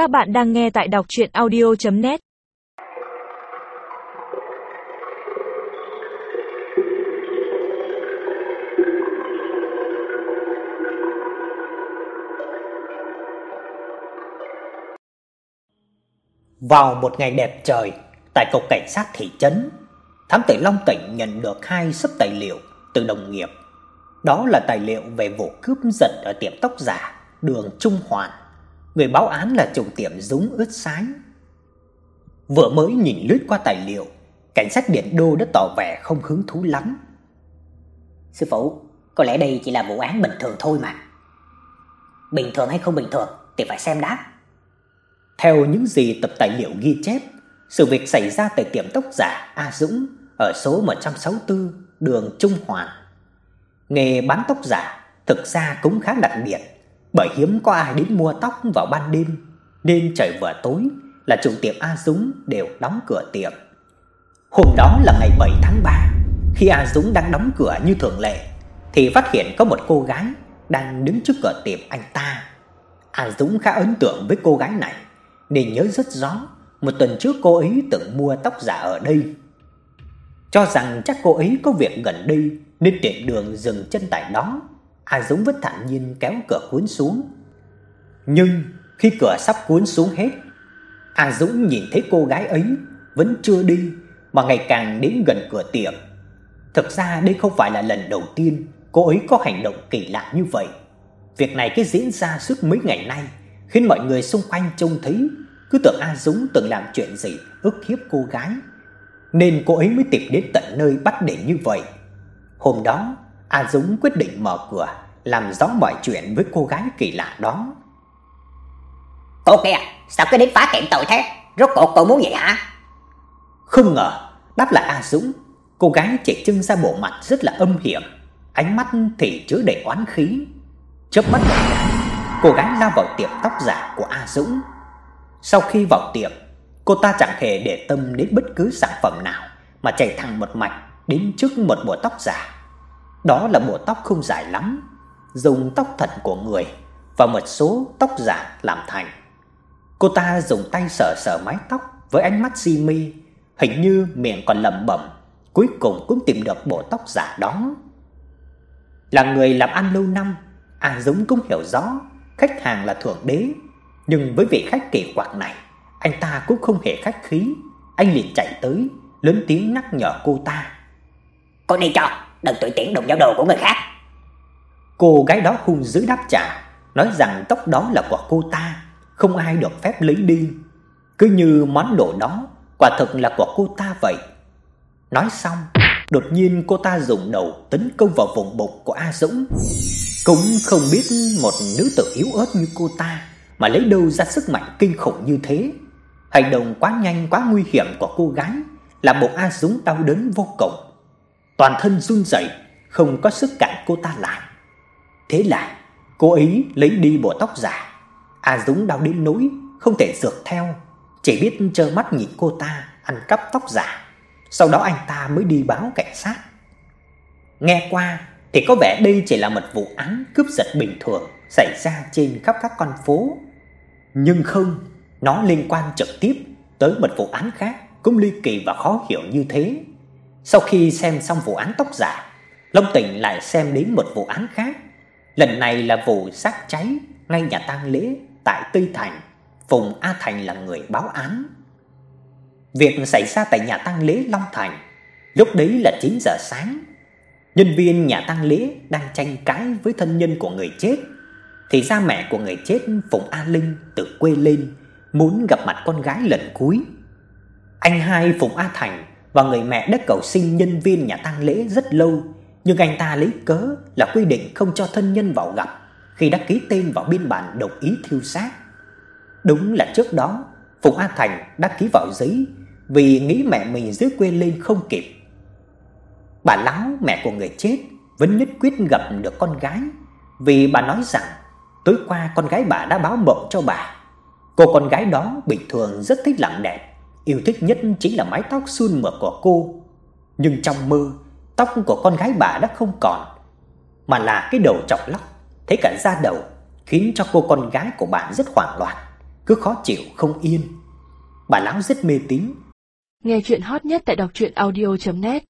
Các bạn đang nghe tại đọc chuyện audio.net Vào một ngày đẹp trời, tại cục cảnh sát thị trấn, thám tử Long Tỉnh nhận được hai sấp tài liệu từ đồng nghiệp. Đó là tài liệu về vụ cướp giật ở tiệm tóc giả đường Trung Hoàn. Người báo án là chủ tiệm Dũng ướt sái. Vừa mới nhìn lướt qua tài liệu, cảnh sát Điện Đô đã tỏ vẻ không hứng thú lắm. Sư phụ, có lẽ đây chỉ là vụ án bình thường thôi mà. Bình thường hay không bình thường thì phải xem đã. Theo những gì tập tài liệu ghi chép, sự việc xảy ra tại tiệm tóc giả A Dũng ở số 164 đường Trung Hoàn. Nghề bán tóc giả thực ra cũng khá đặc biệt, bởi hiếm có ai đến mua tóc vào ban đêm, nên trời vừa tối là chủ tiệm A Dũng đều đóng cửa tiệm. Hôm đó là ngày 7 tháng 3, khi A Dũng đang đóng cửa như thường lệ thì phát hiện có một cô gái đang đứng trước cửa tiệm anh ta. A Dũng khá ấn tượng với cô gái này, nên nhớ rất rõ một tuần trước cô ấy từng mua tóc giả ở đây. Cho rằng chắc cô ấy có việc gần đây nên tiện đường dừng chân tại đó. A Dũng vứt thản nhiên kéo cửa cuốn xuống. Nhưng khi cửa sắp cuốn xuống hết, A Dũng nhìn thấy cô gái ấy vẫn chưa đi mà ngày càng đến gần cửa tiệm. Thực ra đây không phải là lần đầu tiên cô ấy có hành động kỳ lạ như vậy. Việc này cứ diễn ra suốt mấy ngày nay, khiến mọi người xung quanh trông thấy cứ tưởng A Dũng từng làm chuyện gì ức hiếp cô gái, nên cô ấy mới tìm đến tận nơi bắt để như vậy. Hôm đó, A Dũng quyết định mở cửa, làm rõ mọi chuyện với cô gái kỳ lạ đó. Cô kia, sao cứ đến phá tiệm tội thế? Rốt cuộc cô muốn gì hả? Không ngờ, đáp lại A Dũng, cô gái chỉ trưng ra bộ mặt rất là âm hiểm, ánh mắt thì chứa đầy oán khí. Chớp mắt một cái, cô gái lao vào tiệm tóc giả của A Dũng. Sau khi vào tiệm, cô ta chẳng hề để tâm đến bất cứ sản phẩm nào mà chạy thẳng một mạch đến trước một bộ tóc giả. Đó là bộ tóc không dài lắm, dùng tóc thật của người và một số tóc giả làm thành. Cô ta dùng tay sờ sờ mái tóc với ánh mắt si mê, hình như miệng còn lẩm bẩm, cuối cùng cũng tìm được bộ tóc giả đó. Là người làm ăn lâu năm, A Dũng cũng hiểu rõ khách hàng là thượng đế, nhưng với vị khách kỳ quặc này, anh ta cũng không hề khách khí, anh liền chạy tới, lớn tiếng nhắc nhở cô ta. Cô đi cho, đừng tùy tiện đụng vào đồ của người khác. Cô gái đó hung dữ đáp trả, nói rằng tóc đó là của cô ta, không ai được phép lấy đi. Cứ như món đồ đó quả thực là của cô ta vậy. Nói xong, đột nhiên cô ta dùng đầu tấn công vào vùng bụng của A Dũng. Cũng không biết một nữ tử yếu ớt như cô ta mà lấy đâu ra sức mạnh kinh khủng như thế. Hành động quá nhanh quá nguy hiểm của cô gái làm bụng A Dũng đau đớn vô cùng. Toàn thân run rẩy, không có sức cản cô ta lại. Thế là cô ấy lấy đi bộ tóc giả. A Dũng đau đến nỗi không thể dược theo, chỉ biết trơ mắt nhìn cô ta ăn cắp tóc giả. Sau đó anh ta mới đi báo cảnh sát. Nghe qua thì có vẻ đây chỉ là một vụ án cướp giật bình thường xảy ra trên khắp các con phố. Nhưng không, nó liên quan trực tiếp tới một vụ án khác cũng ly kỳ và khó hiểu như thế. Sau khi xem xong vụ án tóc giả, Long Tỉnh lại xem đến một vụ án khác. Lần này là vụ xác cháy ngay nhà tang lễ tại Tây Thành. Phùng A Thành là người báo án. Việc xảy ra tại nhà tang lễ Long Thành, lúc đấy là 9 giờ sáng. Nhân viên nhà tang lễ đang tranh cãi với thân nhân của người chết. Thì ra mẹ của người chết Phùng A Linh từ quê lên muốn gặp mặt con gái lần cuối. Anh hai Phùng A Thành và người mẹ đã cầu xin nhân viên nhà tang lễ rất lâu, nhưng anh ta lấy cớ là quy định không cho thân nhân vào gặp khi đã ký tên vào biên bản đồng ý thiêu xác. Đúng là trước đó, Phùng A Thành đã ký vào giấy vì nghĩ mẹ mình dưới quê lên không kịp. Bà lão mẹ của người chết vẫn nhất quyết gặp được con gái vì bà nói rằng tối qua con gái bà đã báo mộng cho bà. Cô con gái đó bình thường rất thích làm đẹp, yêu thích nhất chính là mái tóc sun mượt của cô. Nhưng trong mơ, tóc của con gái bà đã không còn, mà là cái đầu trọc lóc, thấy cả da đầu, khiến cho cô con gái của bà rất hoảng loạn. cứ khó chịu không yên. Bà lão rất mê tín. Nghe chuyện hot nhất tại đọc truyện audio net